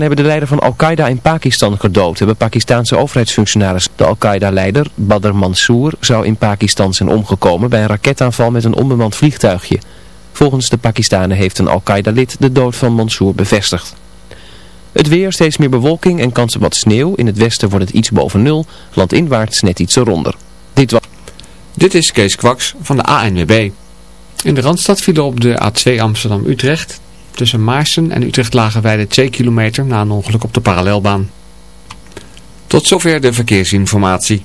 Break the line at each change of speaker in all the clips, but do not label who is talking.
Hebben de leider van Al-Qaeda in Pakistan gedood, hebben Pakistanse overheidsfunctionarissen. De Al-Qaeda-leider, Badr Mansour, zou in Pakistan zijn omgekomen bij een raketaanval met een onbemand vliegtuigje. Volgens de Pakistanen heeft een Al-Qaeda-lid de dood van Mansour bevestigd. Het weer, steeds meer bewolking en kans op wat sneeuw. In het westen wordt het iets boven nul, landinwaarts net iets eronder. Dit was...
Dit is Kees Kwaks van de ANWB. In de Randstad vielen op de A2 Amsterdam-Utrecht. Tussen Maarsen en Utrecht lagen wij de 2 kilometer na een ongeluk op de parallelbaan. Tot zover de verkeersinformatie.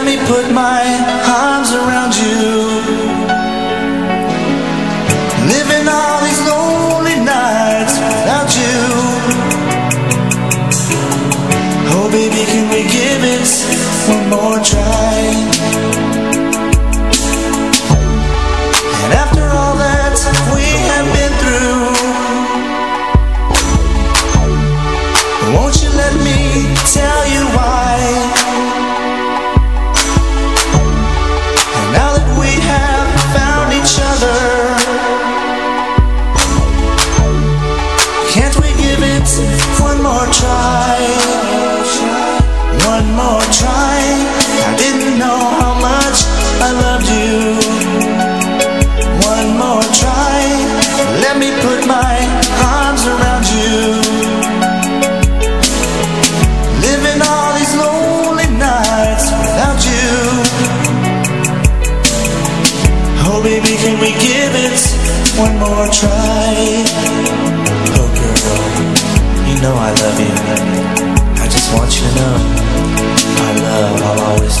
Let me put my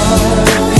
heart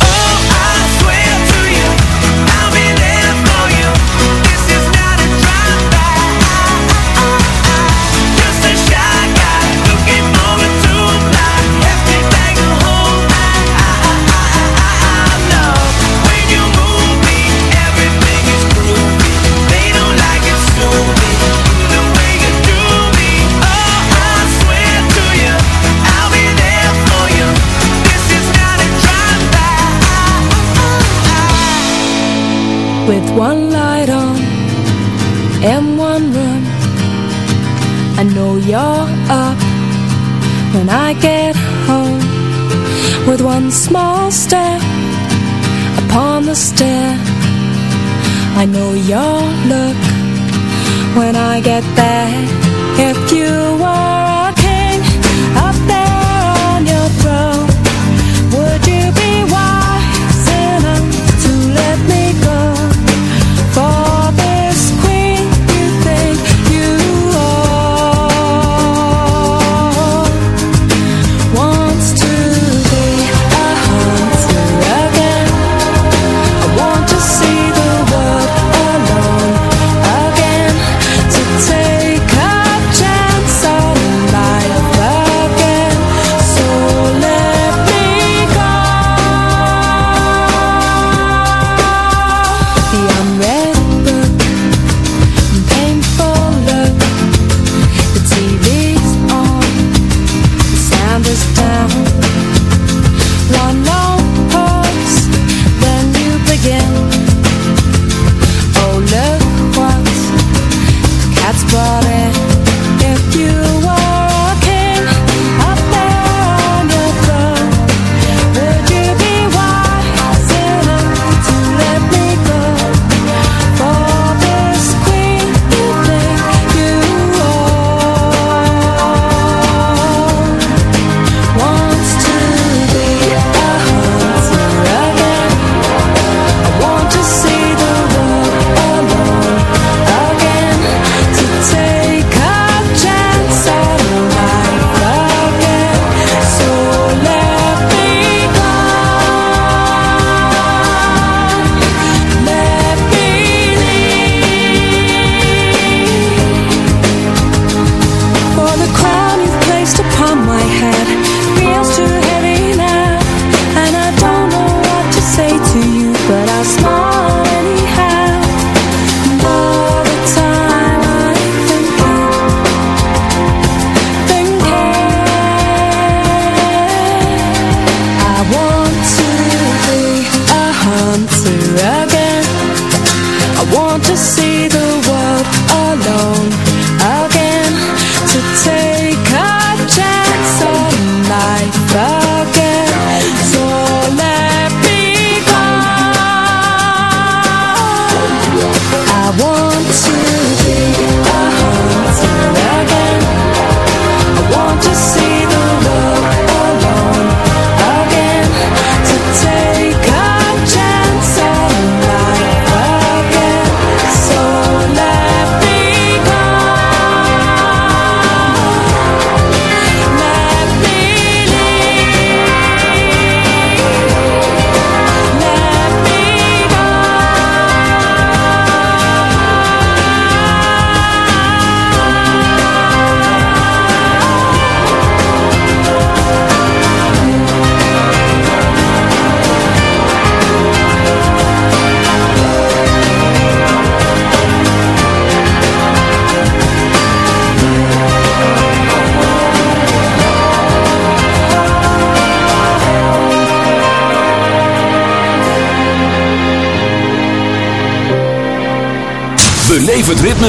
small step upon the stair. I know your look when I get there. If you
had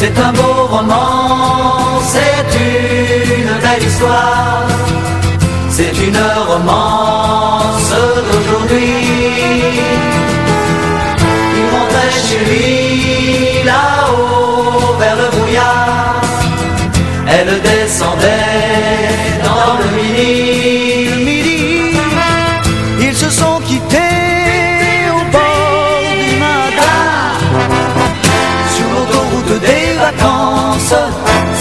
se tabo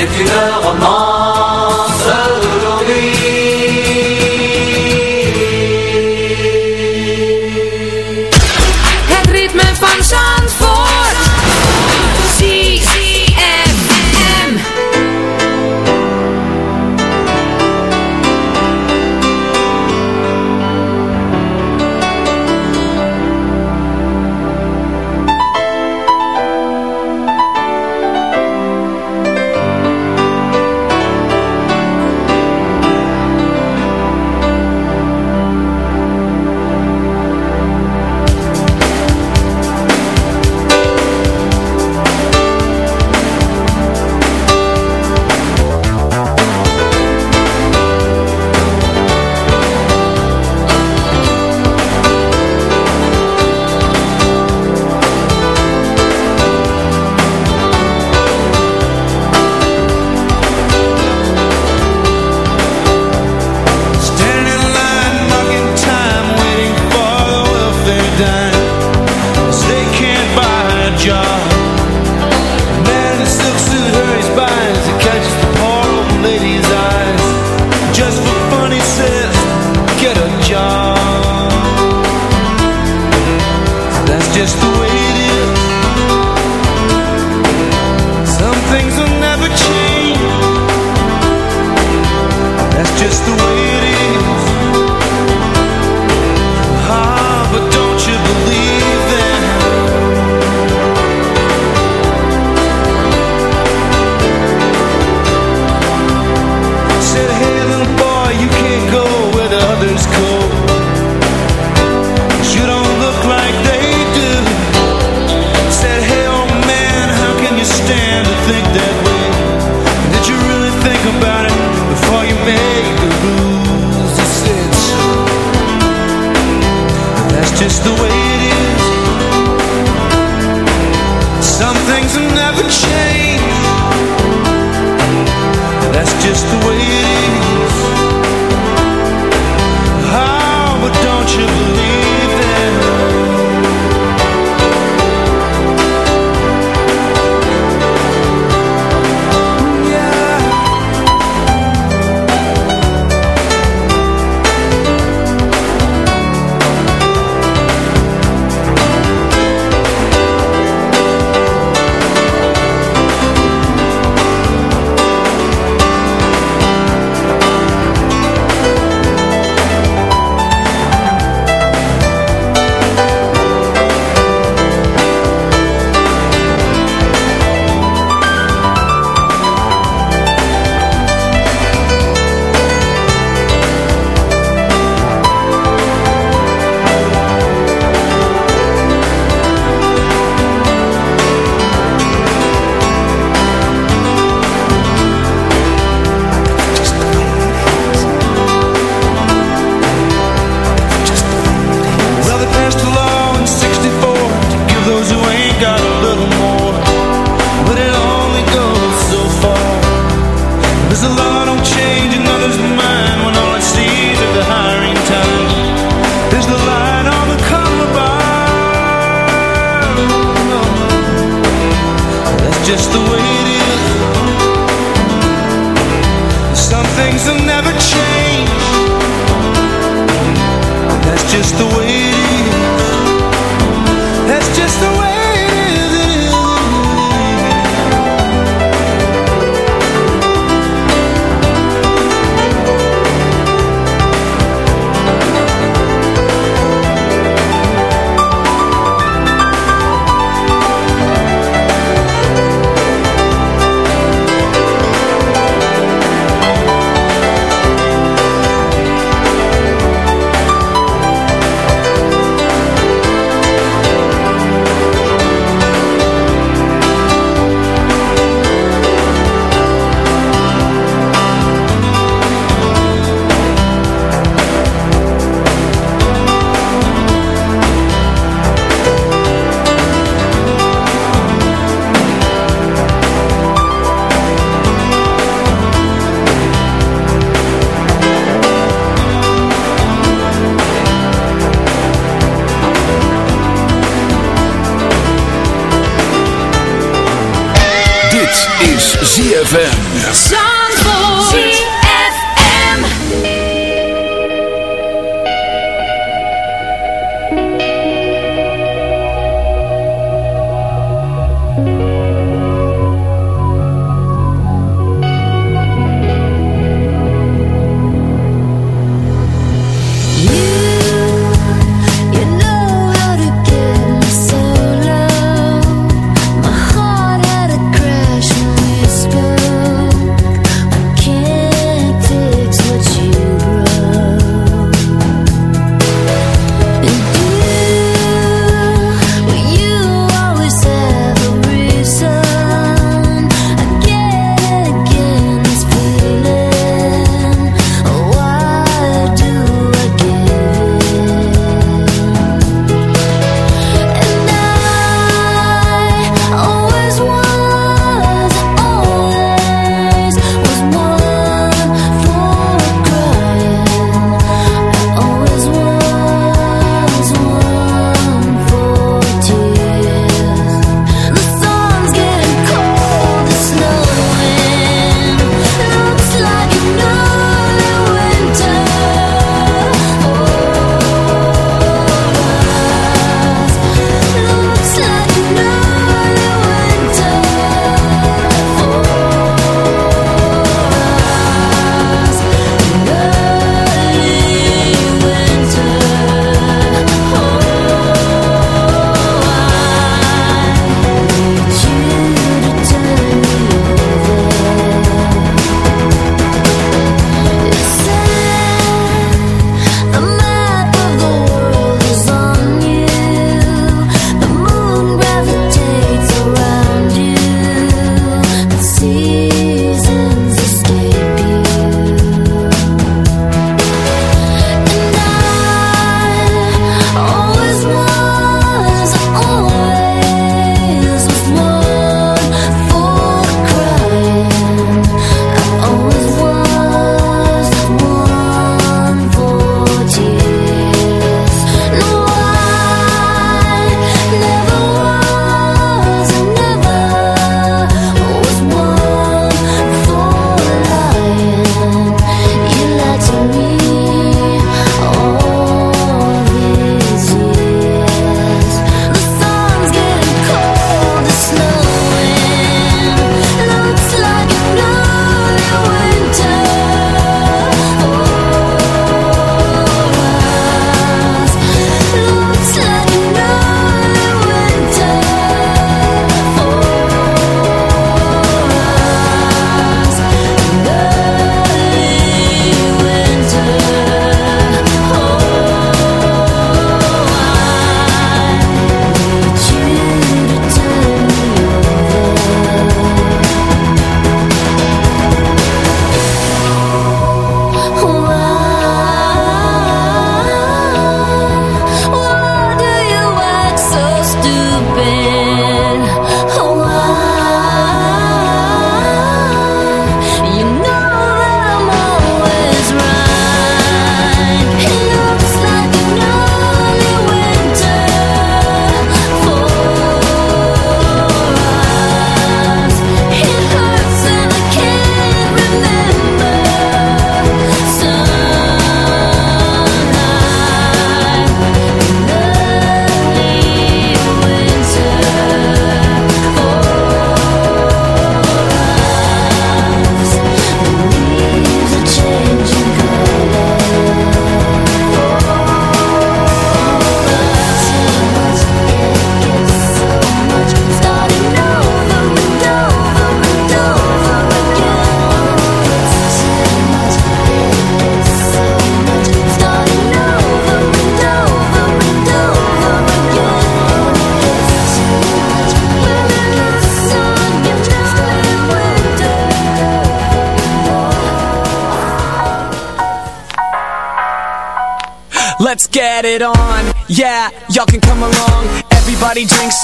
C'est une romance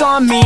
on me.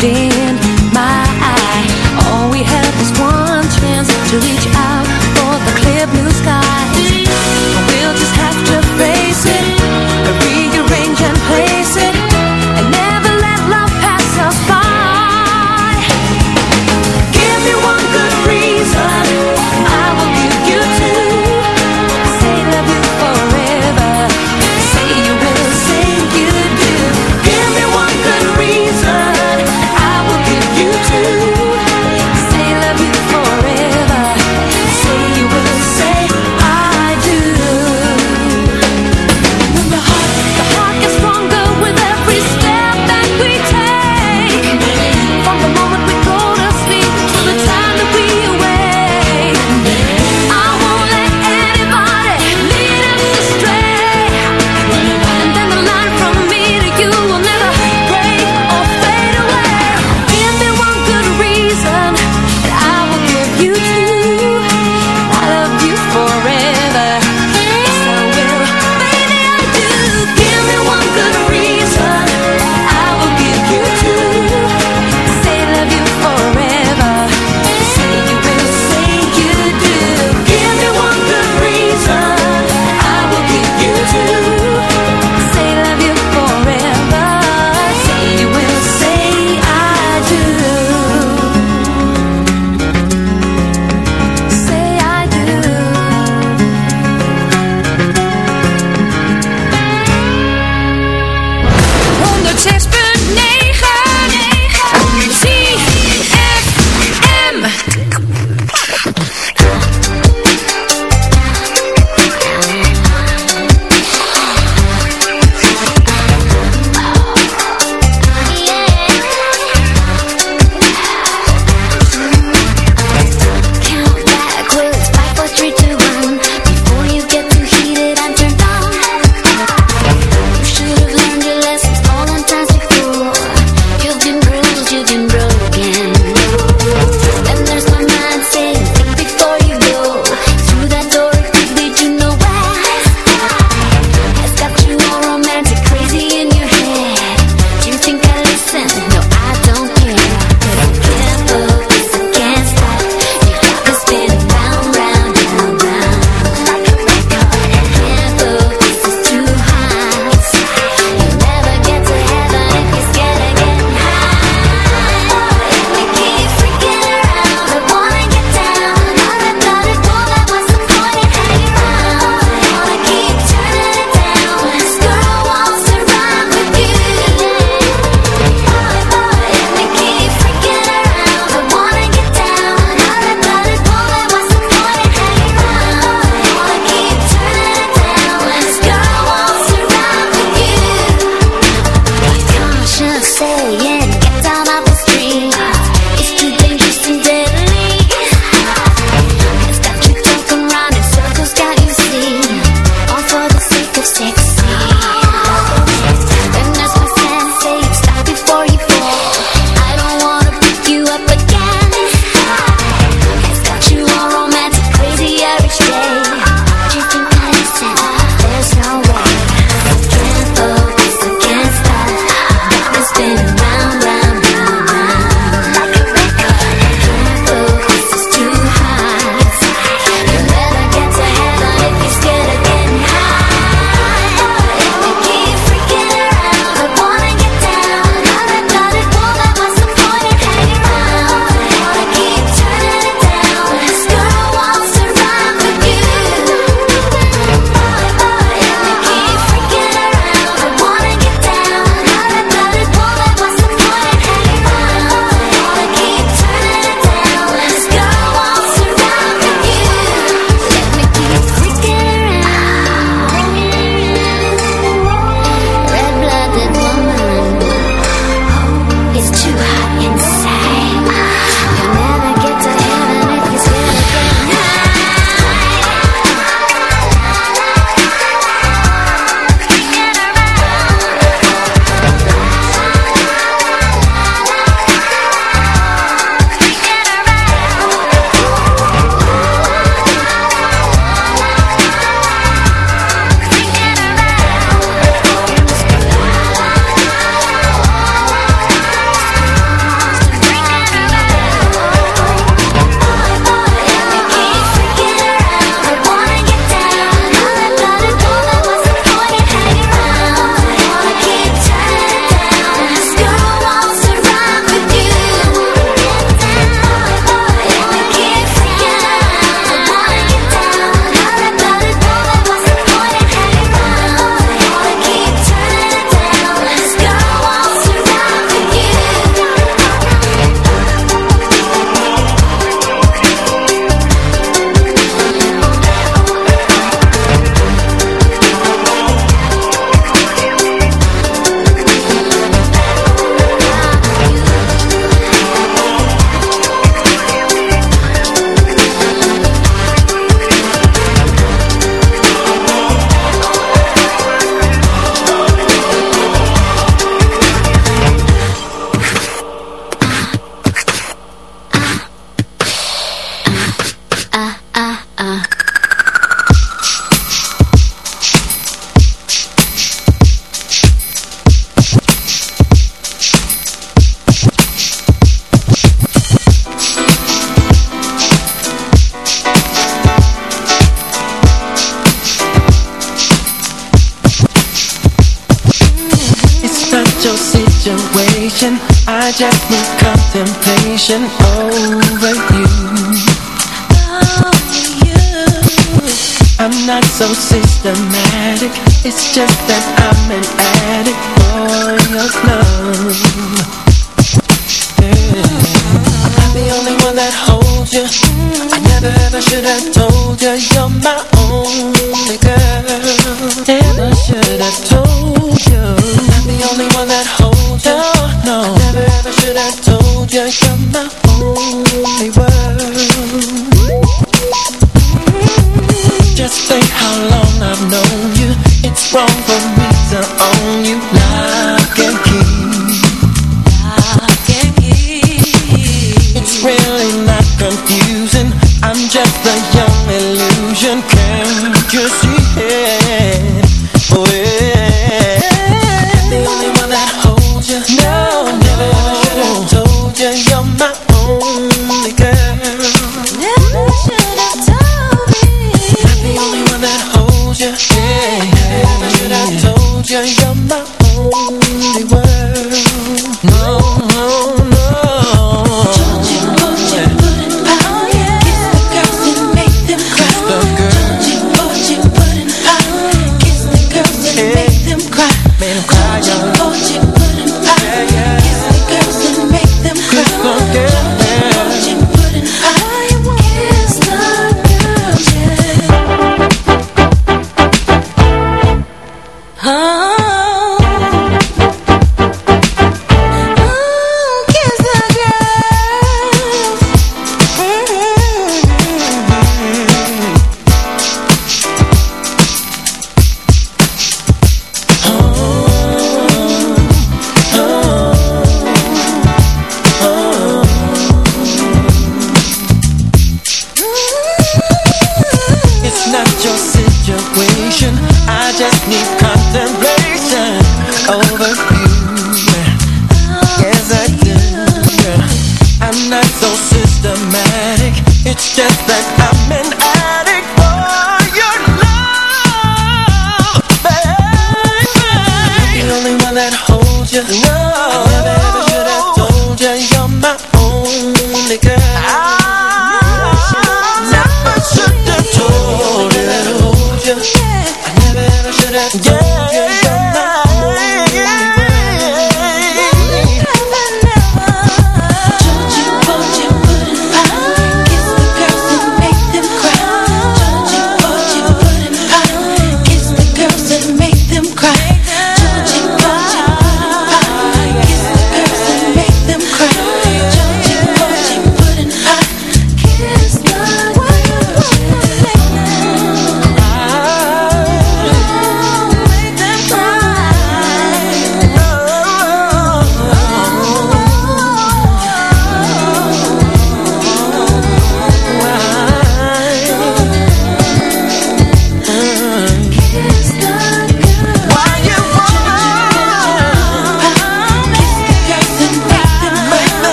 be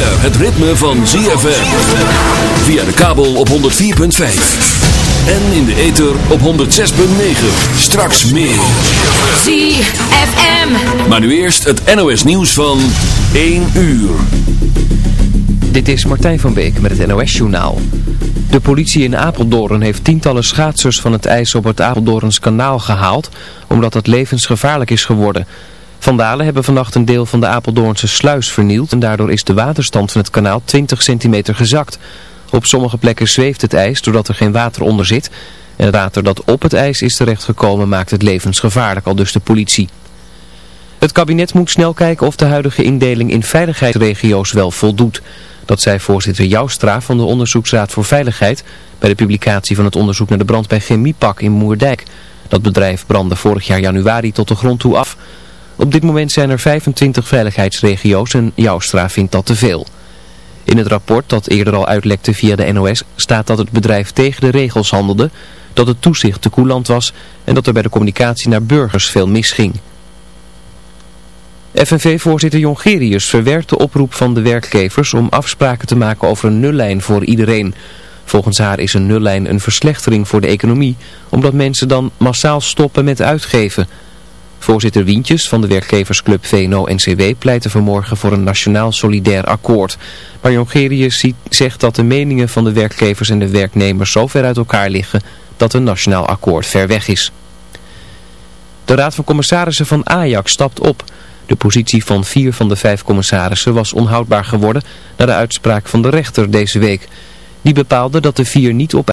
het ritme van ZFM. Via de kabel op 104.5. En in de ether op 106.9. Straks meer.
ZFM.
Maar nu eerst het NOS nieuws van 1 uur.
Dit is Martijn van Beek met het NOS journaal. De politie in Apeldoorn heeft tientallen schaatsers van het ijs op het Apeldoorns kanaal gehaald... omdat het levensgevaarlijk is geworden... Vandalen hebben vannacht een deel van de Apeldoornse sluis vernield en daardoor is de waterstand van het kanaal 20 centimeter gezakt. Op sommige plekken zweeft het ijs doordat er geen water onder zit. En het water dat op het ijs is terechtgekomen maakt het levensgevaarlijk, al dus de politie. Het kabinet moet snel kijken of de huidige indeling in veiligheidsregio's wel voldoet. Dat zei voorzitter Joustra van de Onderzoeksraad voor Veiligheid bij de publicatie van het onderzoek naar de brand bij Chemiepak in Moerdijk. Dat bedrijf brandde vorig jaar januari tot de grond toe af. Op dit moment zijn er 25 veiligheidsregio's en Joustra vindt dat te veel. In het rapport dat eerder al uitlekte via de NOS staat dat het bedrijf tegen de regels handelde, dat het toezicht te koelant was en dat er bij de communicatie naar burgers veel misging. FNV-voorzitter Jongerius verwerkt de oproep van de werkgevers om afspraken te maken over een nullijn voor iedereen. Volgens haar is een nullijn een verslechtering voor de economie, omdat mensen dan massaal stoppen met uitgeven. Voorzitter Wientjes van de werkgeversclub VNO-NCW pleitte vanmorgen voor een nationaal solidair akkoord. Maar Jongerius zegt dat de meningen van de werkgevers en de werknemers zo ver uit elkaar liggen dat een nationaal akkoord ver weg is. De Raad van Commissarissen van Ajax stapt op. De positie van vier van de vijf commissarissen was onhoudbaar geworden na de uitspraak van de rechter deze week. Die bepaalde dat de vier niet op